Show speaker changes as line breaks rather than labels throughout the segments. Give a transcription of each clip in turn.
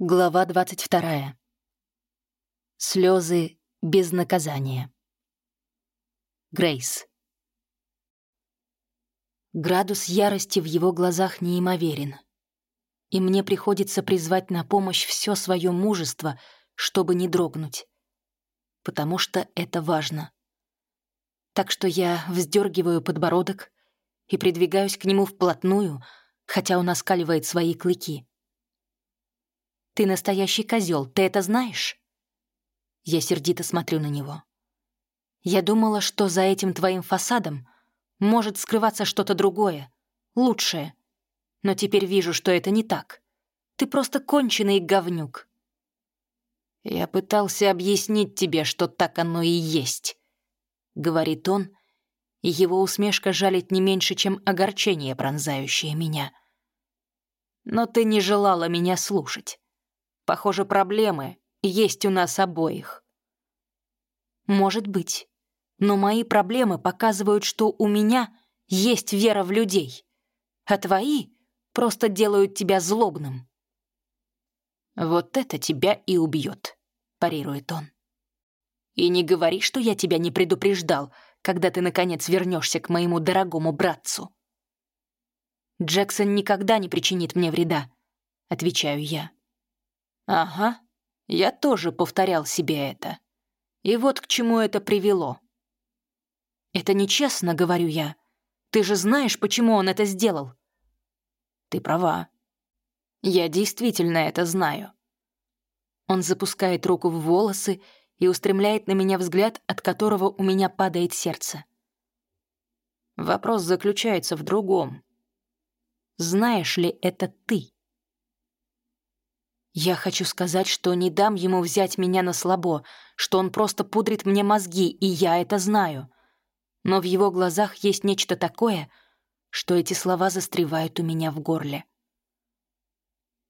Глава 22. Слезы без наказания. Грейс. Градус ярости в его глазах неимоверен. И мне приходится призвать на помощь все свое мужество, чтобы не дрогнуть. Потому что это важно. Так что я вздергиваю подбородок и придвигаюсь к нему вплотную, хотя он оскаливает свои клыки. Ты настоящий козел, ты это знаешь?» Я сердито смотрю на него. «Я думала, что за этим твоим фасадом может скрываться что-то другое, лучшее. Но теперь вижу, что это не так. Ты просто конченый говнюк». «Я пытался объяснить тебе, что так оно и есть», — говорит он, и его усмешка жалит не меньше, чем огорчение, пронзающее меня. «Но ты не желала меня слушать. Похоже, проблемы есть у нас обоих. Может быть. Но мои проблемы показывают, что у меня есть вера в людей, а твои просто делают тебя злобным. «Вот это тебя и убьет», — парирует он. «И не говори, что я тебя не предупреждал, когда ты, наконец, вернешься к моему дорогому братцу». «Джексон никогда не причинит мне вреда», — отвечаю я. Ага, я тоже повторял себе это. И вот к чему это привело. «Это нечестно», — говорю я. «Ты же знаешь, почему он это сделал». «Ты права. Я действительно это знаю». Он запускает руку в волосы и устремляет на меня взгляд, от которого у меня падает сердце. Вопрос заключается в другом. Знаешь ли это ты? Я хочу сказать, что не дам ему взять меня на слабо, что он просто пудрит мне мозги, и я это знаю. Но в его глазах есть нечто такое, что эти слова застревают у меня в горле.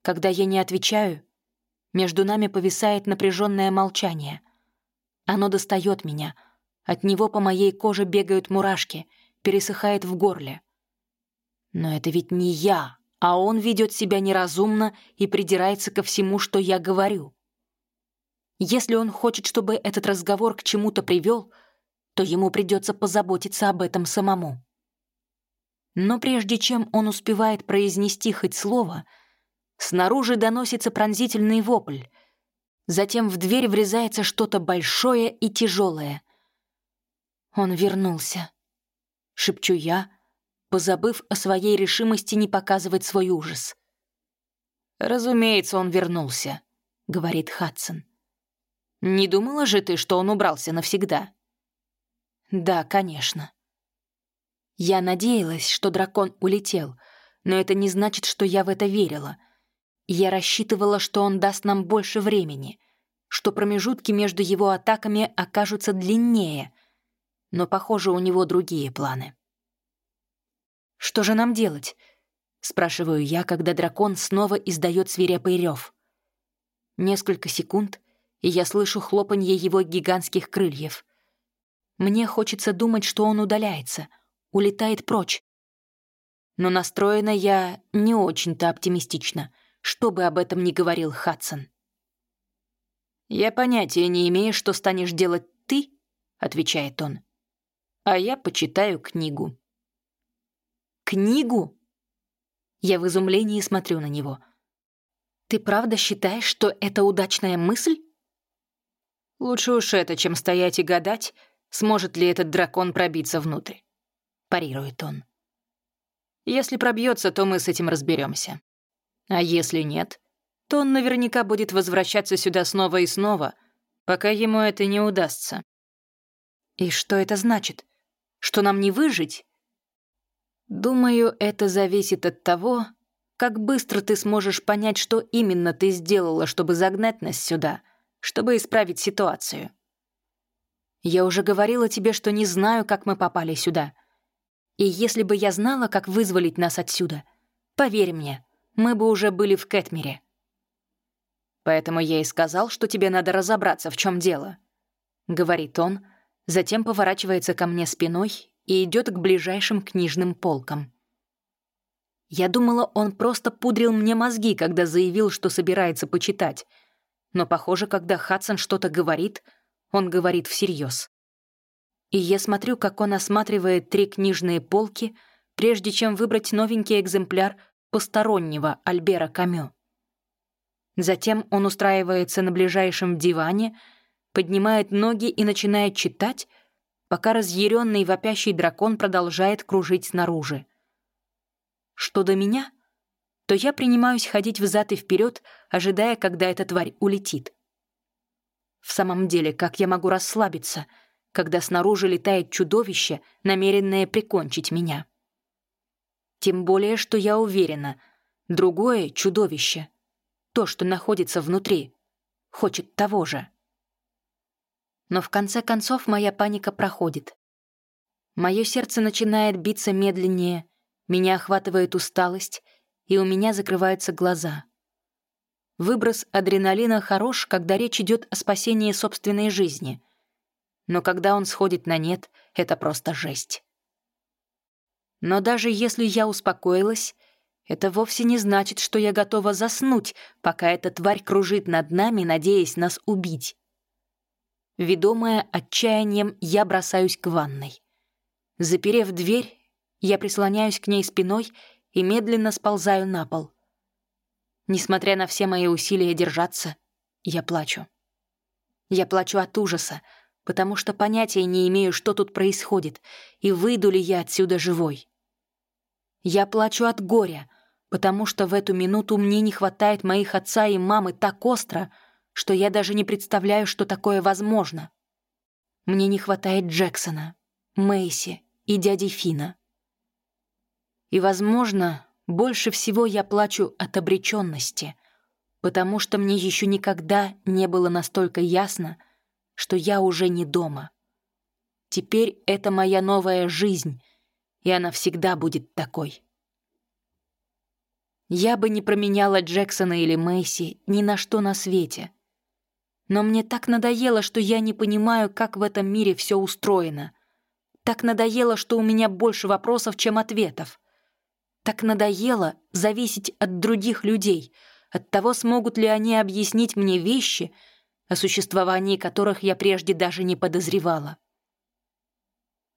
Когда я не отвечаю, между нами повисает напряженное молчание. Оно достает меня, от него по моей коже бегают мурашки, пересыхает в горле. Но это ведь не я, а он ведет себя неразумно и придирается ко всему, что я говорю. Если он хочет, чтобы этот разговор к чему-то привел, то ему придется позаботиться об этом самому. Но прежде чем он успевает произнести хоть слово, снаружи доносится пронзительный вопль. Затем в дверь врезается что-то большое и тяжелое. Он вернулся. Шепчу я, позабыв о своей решимости не показывать свой ужас. «Разумеется, он вернулся», — говорит Хадсон. «Не думала же ты, что он убрался навсегда?» «Да, конечно». Я надеялась, что дракон улетел, но это не значит, что я в это верила. Я рассчитывала, что он даст нам больше времени, что промежутки между его атаками окажутся длиннее, но, похоже, у него другие планы. Что же нам делать?» — спрашиваю я, когда дракон снова издает свирепый рев. Несколько секунд, и я слышу хлопанье его гигантских крыльев. Мне хочется думать, что он удаляется, улетает прочь. Но настроена я не очень-то оптимистично, что бы об этом ни говорил Хадсон. «Я понятия не имею, что станешь делать ты», — отвечает он. «А я почитаю книгу». Книгу? Я в изумлении смотрю на него. Ты правда считаешь, что это удачная мысль? Лучше уж это, чем стоять и гадать, сможет ли этот дракон пробиться внутрь. Парирует он. Если пробьется, то мы с этим разберемся. А если нет, то он наверняка будет возвращаться сюда снова и снова, пока ему это не удастся. И что это значит? Что нам не выжить? Думаю, это зависит от того, как быстро ты сможешь понять, что именно ты сделала, чтобы загнать нас сюда, чтобы исправить ситуацию. Я уже говорила тебе, что не знаю, как мы попали сюда. И если бы я знала, как вызволить нас отсюда, поверь мне, мы бы уже были в Кэтмере. Поэтому я и сказал, что тебе надо разобраться, в чем дело. Говорит он, затем поворачивается ко мне спиной и идет к ближайшим книжным полкам. Я думала, он просто пудрил мне мозги, когда заявил, что собирается почитать. Но, похоже, когда Хадсон что-то говорит, он говорит всерьез. И я смотрю, как он осматривает три книжные полки, прежде чем выбрать новенький экземпляр постороннего Альбера Камю. Затем он устраивается на ближайшем диване, поднимает ноги и начинает читать, пока разъяренный вопящий дракон продолжает кружить снаружи. Что до меня, то я принимаюсь ходить взад и вперед, ожидая, когда эта тварь улетит. В самом деле, как я могу расслабиться, когда снаружи летает чудовище, намеренное прикончить меня? Тем более, что я уверена, другое чудовище, то, что находится внутри, хочет того же. Но в конце концов моя паника проходит. Мое сердце начинает биться медленнее, меня охватывает усталость, и у меня закрываются глаза. Выброс адреналина хорош, когда речь идет о спасении собственной жизни. Но когда он сходит на нет, это просто жесть. Но даже если я успокоилась, это вовсе не значит, что я готова заснуть, пока эта тварь кружит над нами, надеясь нас убить. Ведомая отчаянием, я бросаюсь к ванной. Заперев дверь, я прислоняюсь к ней спиной и медленно сползаю на пол. Несмотря на все мои усилия держаться, я плачу. Я плачу от ужаса, потому что понятия не имею, что тут происходит, и выйду ли я отсюда живой. Я плачу от горя, потому что в эту минуту мне не хватает моих отца и мамы так остро, что я даже не представляю, что такое возможно. Мне не хватает Джексона, Мэйси и дяди Фина. И, возможно, больше всего я плачу от обреченности, потому что мне еще никогда не было настолько ясно, что я уже не дома. Теперь это моя новая жизнь, и она всегда будет такой. Я бы не променяла Джексона или Мэйси ни на что на свете. Но мне так надоело, что я не понимаю, как в этом мире все устроено. Так надоело, что у меня больше вопросов, чем ответов. Так надоело зависеть от других людей, от того, смогут ли они объяснить мне вещи, о существовании которых я прежде даже не подозревала.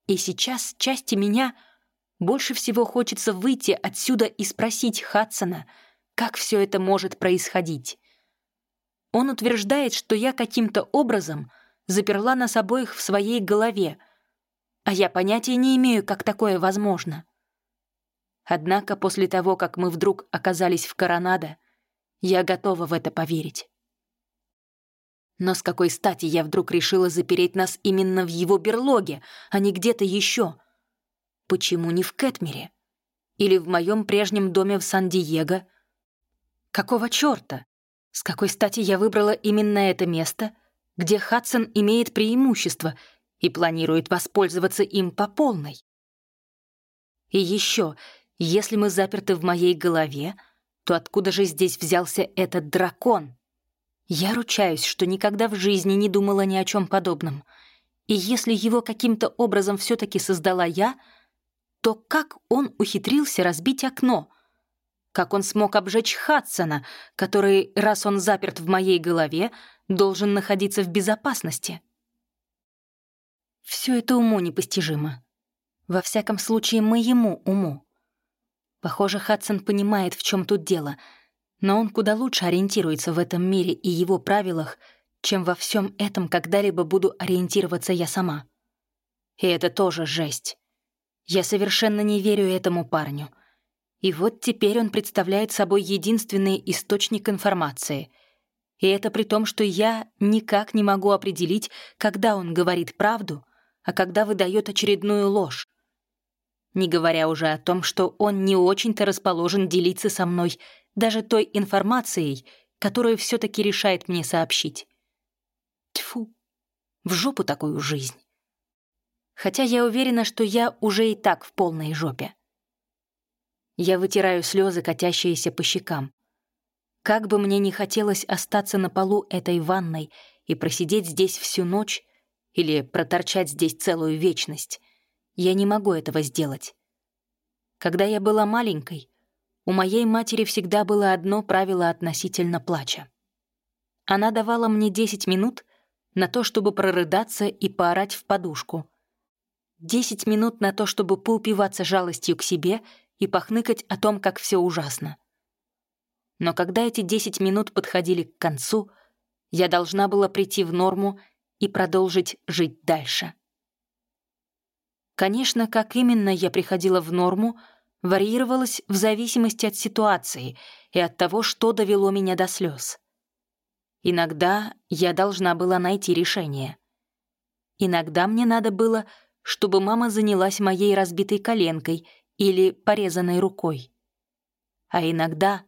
И сейчас части меня больше всего хочется выйти отсюда и спросить Хадсона, как все это может происходить. Он утверждает, что я каким-то образом заперла нас обоих в своей голове, а я понятия не имею, как такое возможно. Однако после того, как мы вдруг оказались в Коронадо, я готова в это поверить. Но с какой стати я вдруг решила запереть нас именно в его берлоге, а не где-то еще? Почему не в Кэтмере? Или в моем прежнем доме в Сан-Диего? Какого черта? С какой стати я выбрала именно это место, где Хадсон имеет преимущество и планирует воспользоваться им по полной? И еще если мы заперты в моей голове, то откуда же здесь взялся этот дракон? Я ручаюсь, что никогда в жизни не думала ни о чем подобном. И если его каким-то образом все-таки создала я, то как он ухитрился разбить окно? Как он смог обжечь Хадсона, который, раз он заперт в моей голове, должен находиться в безопасности? Все это уму непостижимо. Во всяком случае, моему уму. Похоже, Хадсон понимает, в чем тут дело, но он куда лучше ориентируется в этом мире и его правилах, чем во всем этом когда-либо буду ориентироваться я сама. И это тоже жесть. Я совершенно не верю этому парню. И вот теперь он представляет собой единственный источник информации. И это при том, что я никак не могу определить, когда он говорит правду, а когда выдает очередную ложь не говоря уже о том, что он не очень-то расположен делиться со мной даже той информацией, которую все-таки решает мне сообщить. Тьфу, в жопу такую жизнь. Хотя я уверена, что я уже и так в полной жопе. Я вытираю слезы, катящиеся по щекам. Как бы мне не хотелось остаться на полу этой ванной и просидеть здесь всю ночь или проторчать здесь целую вечность, я не могу этого сделать. Когда я была маленькой, у моей матери всегда было одно правило относительно плача. Она давала мне 10 минут на то, чтобы прорыдаться и поорать в подушку. 10 минут на то, чтобы поупиваться жалостью к себе и похныкать о том, как все ужасно. Но когда эти 10 минут подходили к концу, я должна была прийти в норму и продолжить жить дальше. Конечно, как именно я приходила в норму, варьировалось в зависимости от ситуации и от того, что довело меня до слез. Иногда я должна была найти решение. Иногда мне надо было, чтобы мама занялась моей разбитой коленкой или порезанной рукой. А иногда...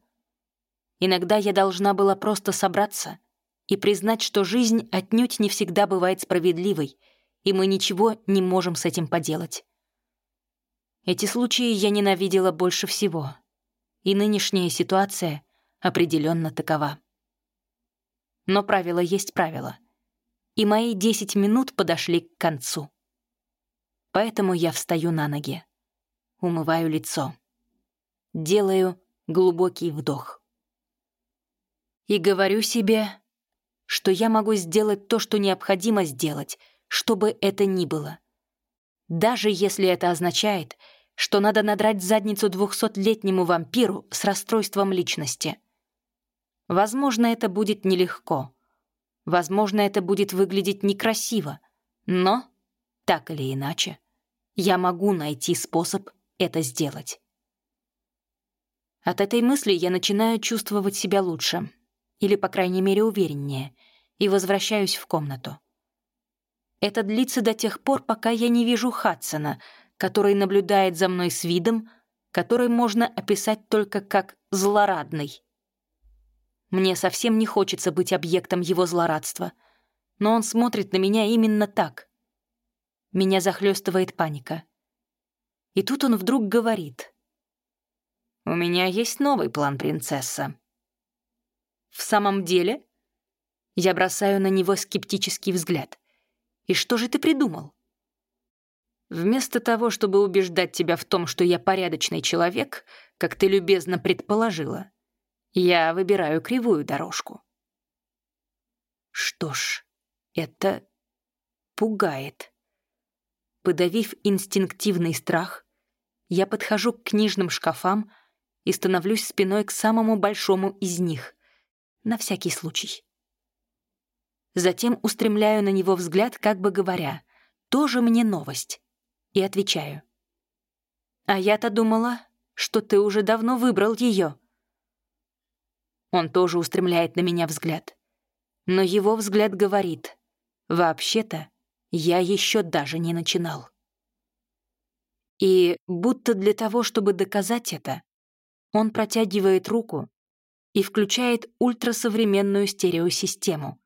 Иногда я должна была просто собраться и признать, что жизнь отнюдь не всегда бывает справедливой, и мы ничего не можем с этим поделать. Эти случаи я ненавидела больше всего, и нынешняя ситуация определенно такова. Но правило есть правило, и мои 10 минут подошли к концу. Поэтому я встаю на ноги, умываю лицо, делаю глубокий вдох. И говорю себе, что я могу сделать то, что необходимо сделать, что бы это ни было. Даже если это означает, что надо надрать задницу двухсотлетнему вампиру с расстройством личности. Возможно, это будет нелегко. Возможно, это будет выглядеть некрасиво. Но, так или иначе, я могу найти способ это сделать. От этой мысли я начинаю чувствовать себя лучше, или, по крайней мере, увереннее, и возвращаюсь в комнату. Это длится до тех пор, пока я не вижу Хадсона, который наблюдает за мной с видом, который можно описать только как злорадный. Мне совсем не хочется быть объектом его злорадства, но он смотрит на меня именно так. Меня захлестывает паника. И тут он вдруг говорит. «У меня есть новый план, принцесса». «В самом деле?» Я бросаю на него скептический взгляд. И что же ты придумал? Вместо того, чтобы убеждать тебя в том, что я порядочный человек, как ты любезно предположила, я выбираю кривую дорожку. Что ж, это пугает. Подавив инстинктивный страх, я подхожу к книжным шкафам и становлюсь спиной к самому большому из них, на всякий случай. Затем устремляю на него взгляд, как бы говоря, «Тоже мне новость». И отвечаю. «А я-то думала, что ты уже давно выбрал ее. Он тоже устремляет на меня взгляд. Но его взгляд говорит, «Вообще-то, я еще даже не начинал». И будто для того, чтобы доказать это, он протягивает руку и включает ультрасовременную стереосистему,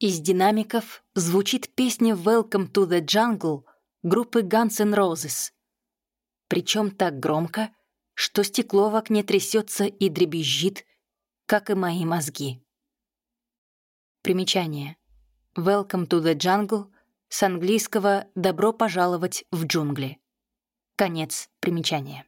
из динамиков звучит песня «Welcome to the Jungle» группы Guns N' Roses. Причем так громко, что стекло в окне трясется и дребезжит, как и мои мозги. Примечание. «Welcome to the Jungle» с английского «Добро пожаловать в джунгли». Конец примечания.